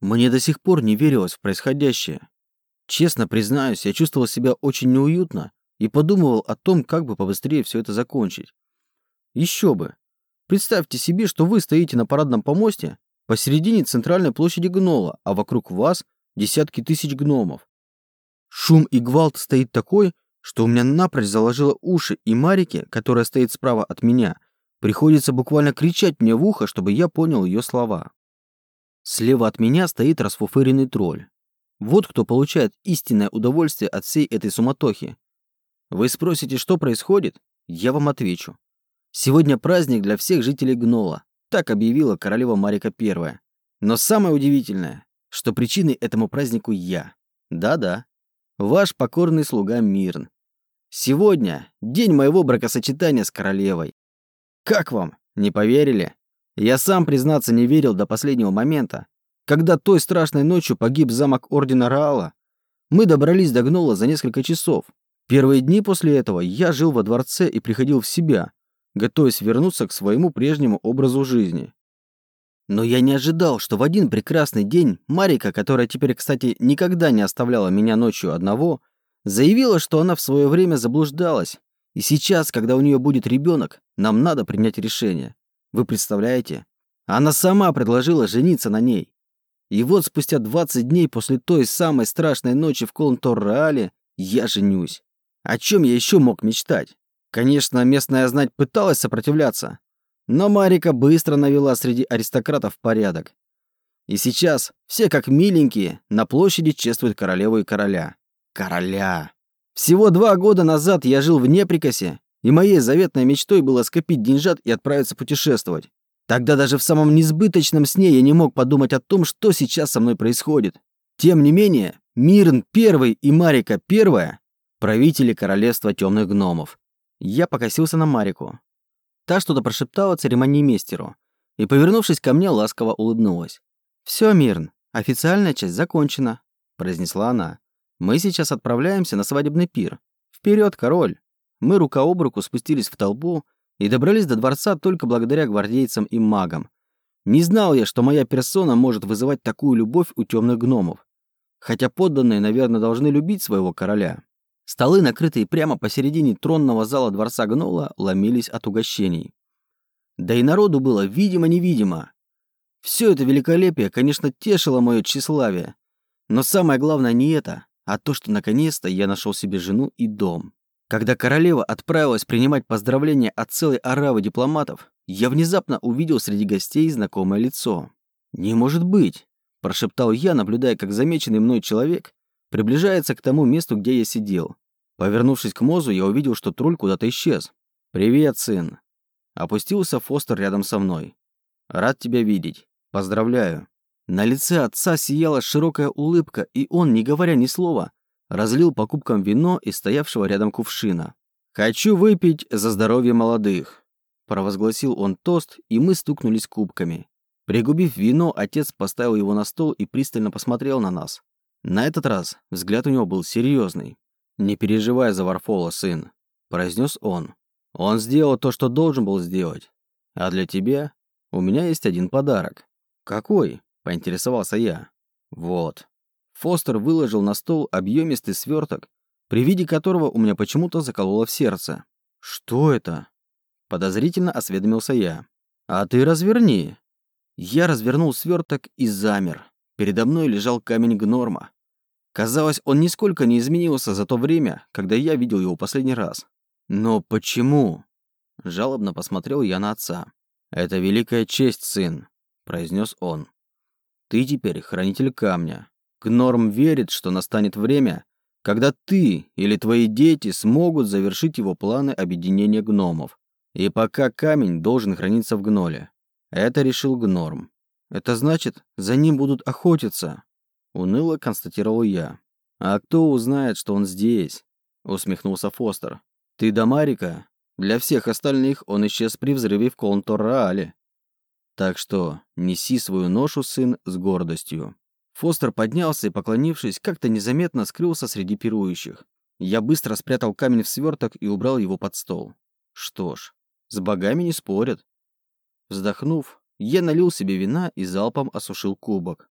Мне до сих пор не верилось в происходящее. Честно признаюсь, я чувствовал себя очень неуютно и подумывал о том, как бы побыстрее все это закончить. Еще бы. Представьте себе, что вы стоите на парадном помосте посередине центральной площади Гнола, а вокруг вас десятки тысяч гномов. Шум и гвалт стоит такой, что у меня напрочь заложило уши, и Марике, которая стоит справа от меня, приходится буквально кричать мне в ухо, чтобы я понял ее слова. Слева от меня стоит расфуфыренный тролль. Вот кто получает истинное удовольствие от всей этой суматохи. Вы спросите, что происходит? Я вам отвечу. Сегодня праздник для всех жителей Гнола. Так объявила королева Марика I. Но самое удивительное, что причиной этому празднику я. Да-да, ваш покорный слуга Мирн. Сегодня день моего бракосочетания с королевой. Как вам? Не поверили? Я сам, признаться, не верил до последнего момента, когда той страшной ночью погиб замок Ордена Раала. Мы добрались до Гнола за несколько часов. Первые дни после этого я жил во дворце и приходил в себя, готовясь вернуться к своему прежнему образу жизни. Но я не ожидал, что в один прекрасный день Марика, которая теперь, кстати, никогда не оставляла меня ночью одного, заявила, что она в свое время заблуждалась, и сейчас, когда у нее будет ребенок, нам надо принять решение. Вы представляете? Она сама предложила жениться на ней. И вот спустя 20 дней после той самой страшной ночи в Колнтор-Реале я женюсь. О чем я еще мог мечтать? Конечно, местная знать пыталась сопротивляться, но Марика быстро навела среди аристократов порядок. И сейчас все как миленькие на площади чествуют королеву и короля. Короля. Всего два года назад я жил в Неприкосе, и моей заветной мечтой было скопить деньжат и отправиться путешествовать. Тогда даже в самом несбыточном сне я не мог подумать о том, что сейчас со мной происходит. Тем не менее, Мирн I и Марика I – правители королевства темных гномов. Я покосился на Марику. Та что-то прошептала церемониймейстеру и, повернувшись ко мне, ласково улыбнулась. «Все, Мирн, официальная часть закончена», – произнесла она. «Мы сейчас отправляемся на свадебный пир. Вперед, король!» Мы рука об руку спустились в толпу и добрались до дворца только благодаря гвардейцам и магам. Не знал я, что моя персона может вызывать такую любовь у темных гномов. Хотя подданные, наверное, должны любить своего короля. Столы, накрытые прямо посередине тронного зала дворца Гнола, ломились от угощений. Да и народу было видимо-невидимо. Все это великолепие, конечно, тешило мое тщеславие. Но самое главное не это, а то, что наконец-то я нашел себе жену и дом. Когда королева отправилась принимать поздравления от целой оравы дипломатов, я внезапно увидел среди гостей знакомое лицо. «Не может быть!» – прошептал я, наблюдая, как замеченный мной человек Приближается к тому месту, где я сидел. Повернувшись к Мозу, я увидел, что тролль куда-то исчез. «Привет, сын!» Опустился Фостер рядом со мной. «Рад тебя видеть. Поздравляю». На лице отца сияла широкая улыбка, и он, не говоря ни слова, разлил по кубкам вино из стоявшего рядом кувшина. «Хочу выпить за здоровье молодых», – провозгласил он тост, и мы стукнулись кубками. Пригубив вино, отец поставил его на стол и пристально посмотрел на нас. На этот раз взгляд у него был серьезный. «Не переживай за Варфола, сын», – произнес он. «Он сделал то, что должен был сделать. А для тебя у меня есть один подарок». «Какой?» – поинтересовался я. «Вот». Фостер выложил на стол объемистый сверток, при виде которого у меня почему-то закололо в сердце. «Что это?» – подозрительно осведомился я. «А ты разверни». Я развернул сверток и замер. Передо мной лежал камень Гнорма. Казалось, он нисколько не изменился за то время, когда я видел его последний раз. Но почему? Жалобно посмотрел я на отца. «Это великая честь, сын», — произнес он. «Ты теперь хранитель камня. Гнорм верит, что настанет время, когда ты или твои дети смогут завершить его планы объединения гномов. И пока камень должен храниться в гноле. Это решил Гнорм. Это значит, за ним будут охотиться, уныло констатировал я. А кто узнает, что он здесь? усмехнулся Фостер. Ты до Марика? Для всех остальных он исчез при взрыве в Колнтор-Раале. Так что неси свою ношу, сын, с гордостью. Фостер поднялся и, поклонившись, как-то незаметно скрылся среди пирующих. Я быстро спрятал камень в сверток и убрал его под стол. Что ж, с богами не спорят. Вздохнув, я налил себе вина и залпом осушил кубок.